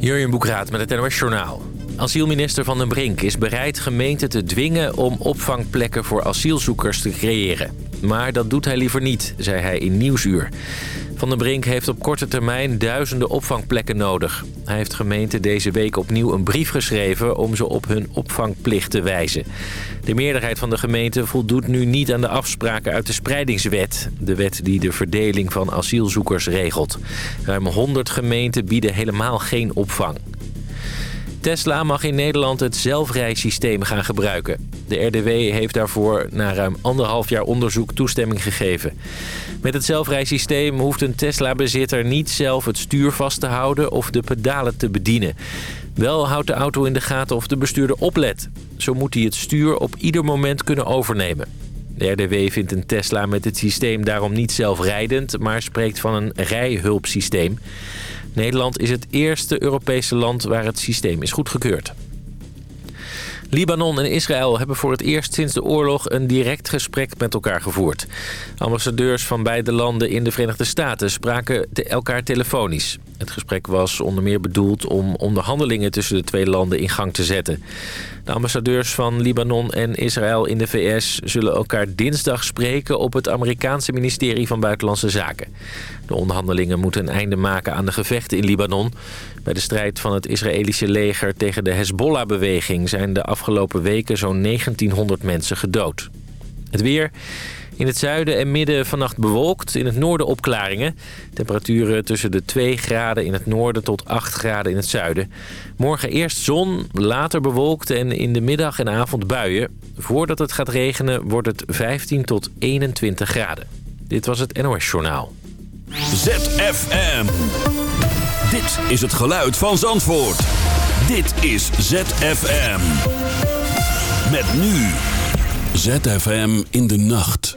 Jurjen Boekraat met het NOS Journaal. Asielminister Van den Brink is bereid gemeenten te dwingen om opvangplekken voor asielzoekers te creëren. Maar dat doet hij liever niet, zei hij in Nieuwsuur. Van den Brink heeft op korte termijn duizenden opvangplekken nodig. Hij heeft gemeenten deze week opnieuw een brief geschreven om ze op hun opvangplicht te wijzen. De meerderheid van de gemeenten voldoet nu niet aan de afspraken uit de spreidingswet. De wet die de verdeling van asielzoekers regelt. Ruim 100 gemeenten bieden helemaal geen opvang. Tesla mag in Nederland het zelfrijsysteem gaan gebruiken. De RDW heeft daarvoor na ruim anderhalf jaar onderzoek toestemming gegeven. Met het zelfrijsysteem hoeft een Tesla-bezitter niet zelf het stuur vast te houden of de pedalen te bedienen. Wel houdt de auto in de gaten of de bestuurder oplet. Zo moet hij het stuur op ieder moment kunnen overnemen. De RDW vindt een Tesla met het systeem daarom niet zelfrijdend... maar spreekt van een rijhulpsysteem. Nederland is het eerste Europese land waar het systeem is goedgekeurd. Libanon en Israël hebben voor het eerst sinds de oorlog een direct gesprek met elkaar gevoerd. Ambassadeurs van beide landen in de Verenigde Staten spraken elkaar telefonisch. Het gesprek was onder meer bedoeld om onderhandelingen tussen de twee landen in gang te zetten. De ambassadeurs van Libanon en Israël in de VS zullen elkaar dinsdag spreken op het Amerikaanse ministerie van Buitenlandse Zaken. De onderhandelingen moeten een einde maken aan de gevechten in Libanon. Bij de strijd van het Israëlische leger tegen de Hezbollah-beweging zijn de afgelopen weken zo'n 1900 mensen gedood. Het weer... In het zuiden en midden vannacht bewolkt. In het noorden opklaringen. Temperaturen tussen de 2 graden in het noorden tot 8 graden in het zuiden. Morgen eerst zon, later bewolkt en in de middag en avond buien. Voordat het gaat regenen wordt het 15 tot 21 graden. Dit was het NOS Journaal. ZFM. Dit is het geluid van Zandvoort. Dit is ZFM. Met nu. ZFM in de nacht.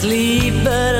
sleep, but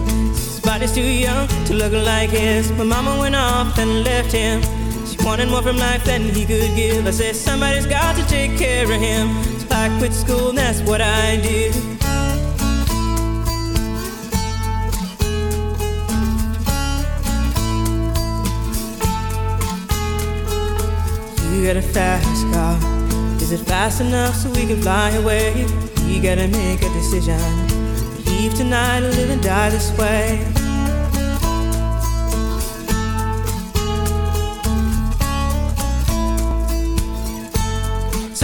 Body's too young to look like his. My mama went off and left him. She wanted more from life than he could give. I said, somebody's got to take care of him. So I quit school and that's what I did. You got a fast car. Is it fast enough so we can fly away? We gotta make a decision. Leave tonight or live and die this way.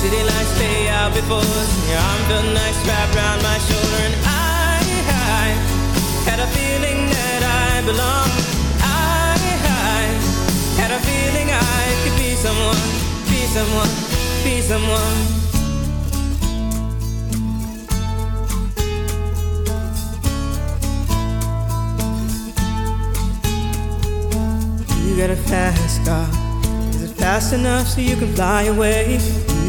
City lights stay out before. Your arm felt nice wrapped around my shoulder And I, I had a feeling that I belonged I, I had a feeling I could be someone Be someone, be someone. You got a fast car. Is it fast enough so you can fly away?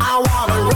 I wanna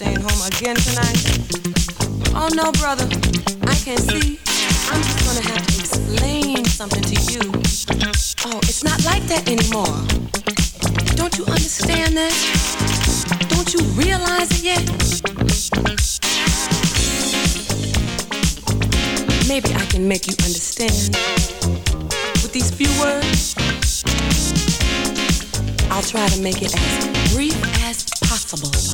staying home again tonight. Oh, no, brother. I can't see. I'm just gonna have to explain something to you. Oh, it's not like that anymore. Don't you understand that? Don't you realize it yet? Maybe I can make you understand with these few words. I'll try to make it as brief as possible.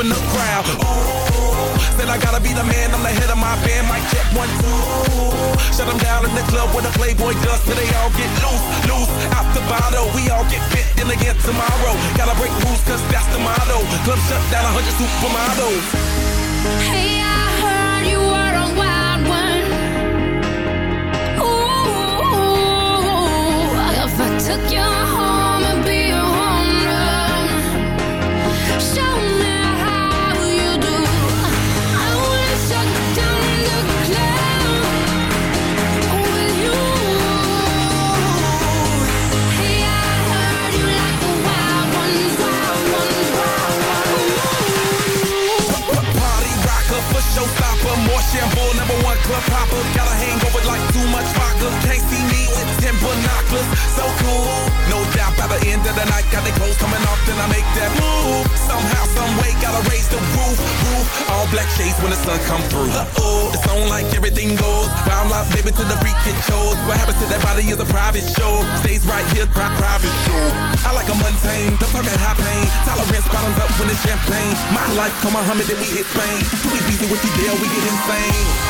in the crowd. Ooh, said I gotta be the man, I'm the head of my band. Mic check one, two. Shut them down in the club with a Playboy dust till they all get loose, loose. Out the bottle, we all get fit in again tomorrow. Gotta break rules, cause that's the motto. Club shut down, 100 supermodels. Hey, I heard you were on wild. Shambo, number one club hopper. Got a hangover like too much vodka. Can't see me with 10 binoculars. So cool. No the end of the night, got the clothes coming off, then I make that move. Somehow, some way, gotta raise the roof, roof. All black shades when the sun come through. Uh-oh, it's on like everything goes. Wild out, baby, to the freak it shows. What happens to that body is a private show. Stays right here, pri- private show. I like a mundane, don't talk high pain. Tolerance bottoms up when it's champagne. My life, come on, Muhammad, then we hit Spain. Too easy with you, deal, we get insane.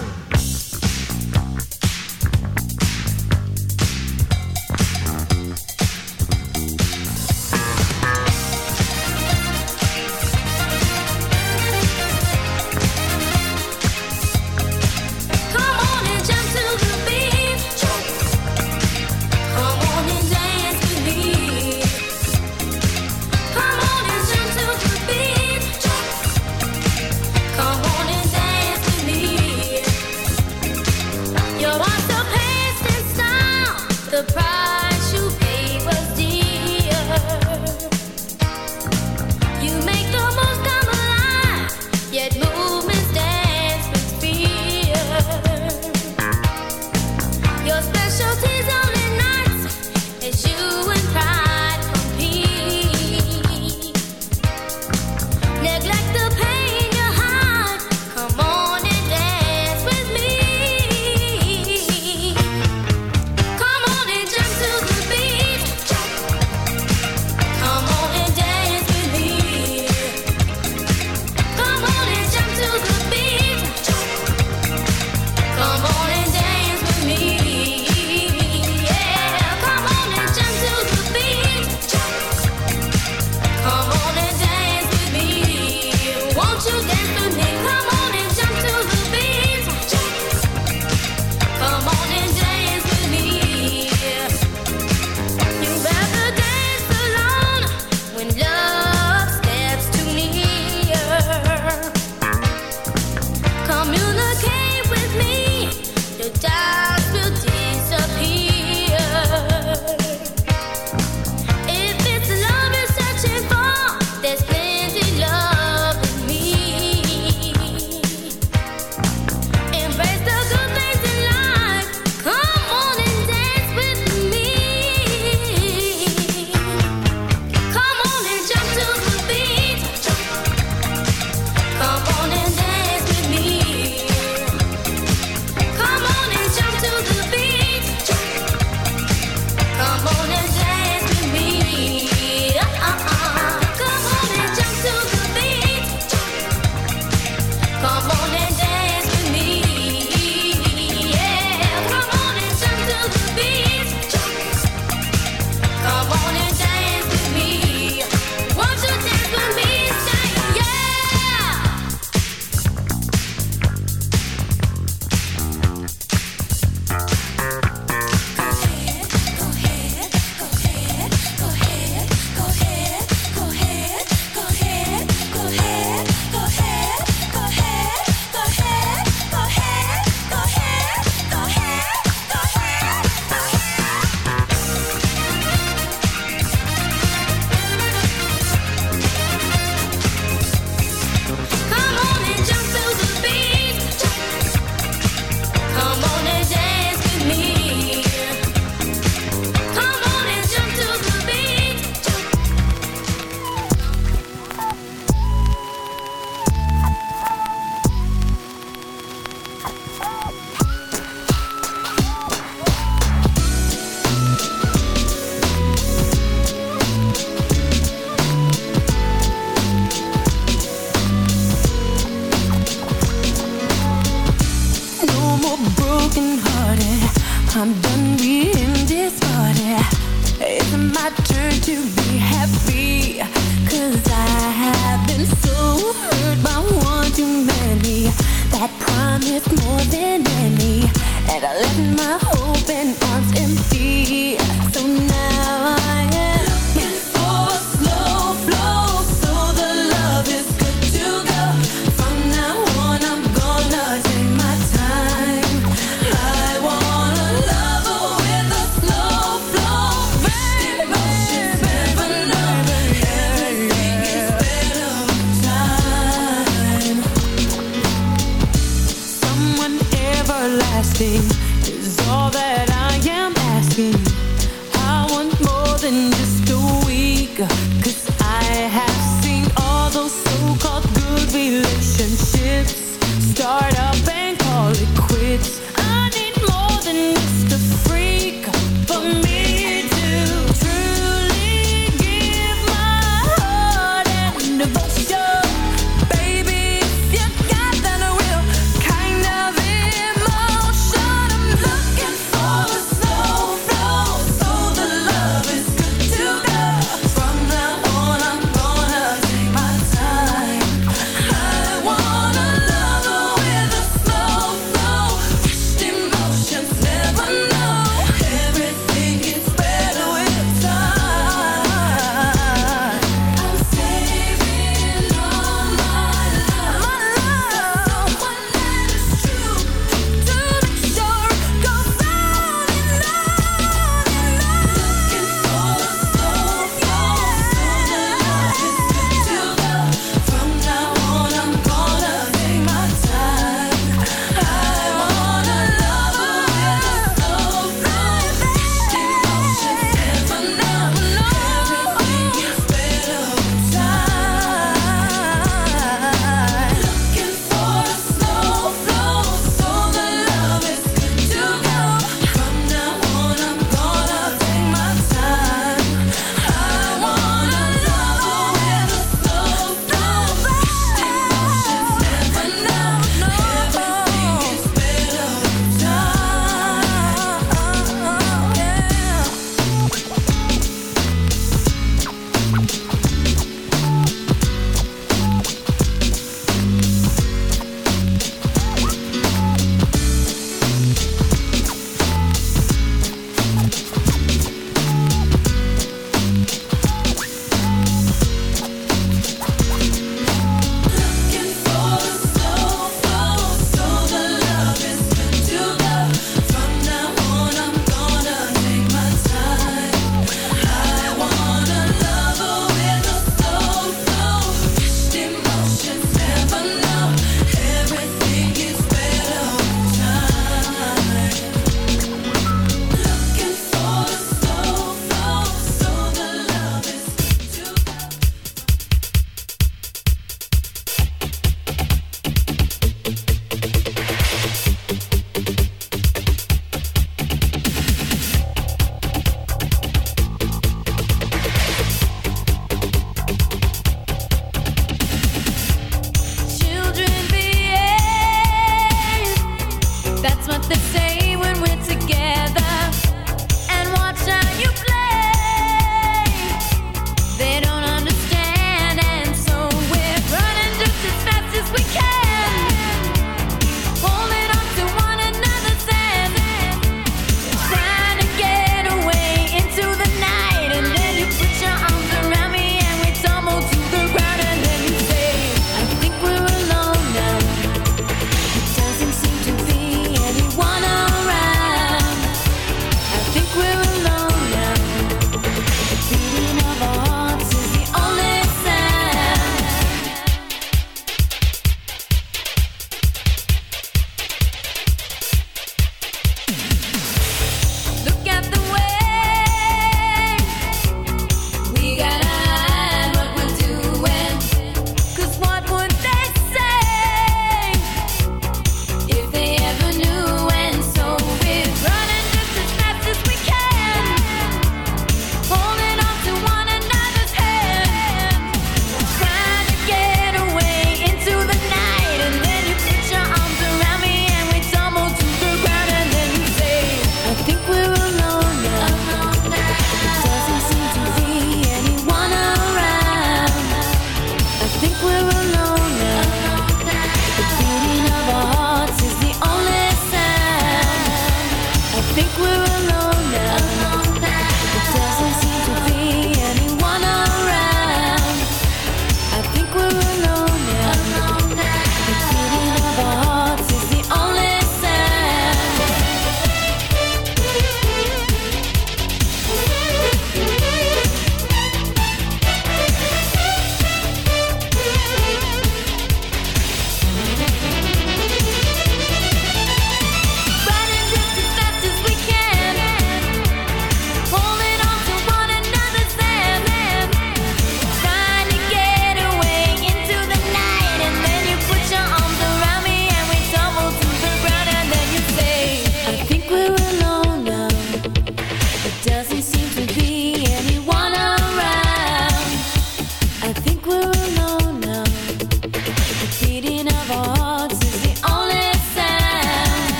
waiting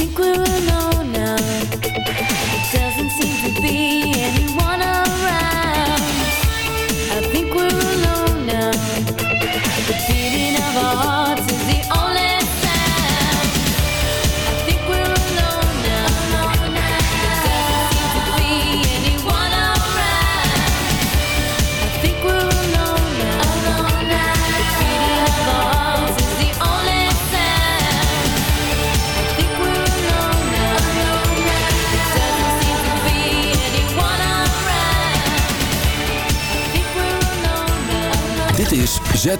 think we're alone.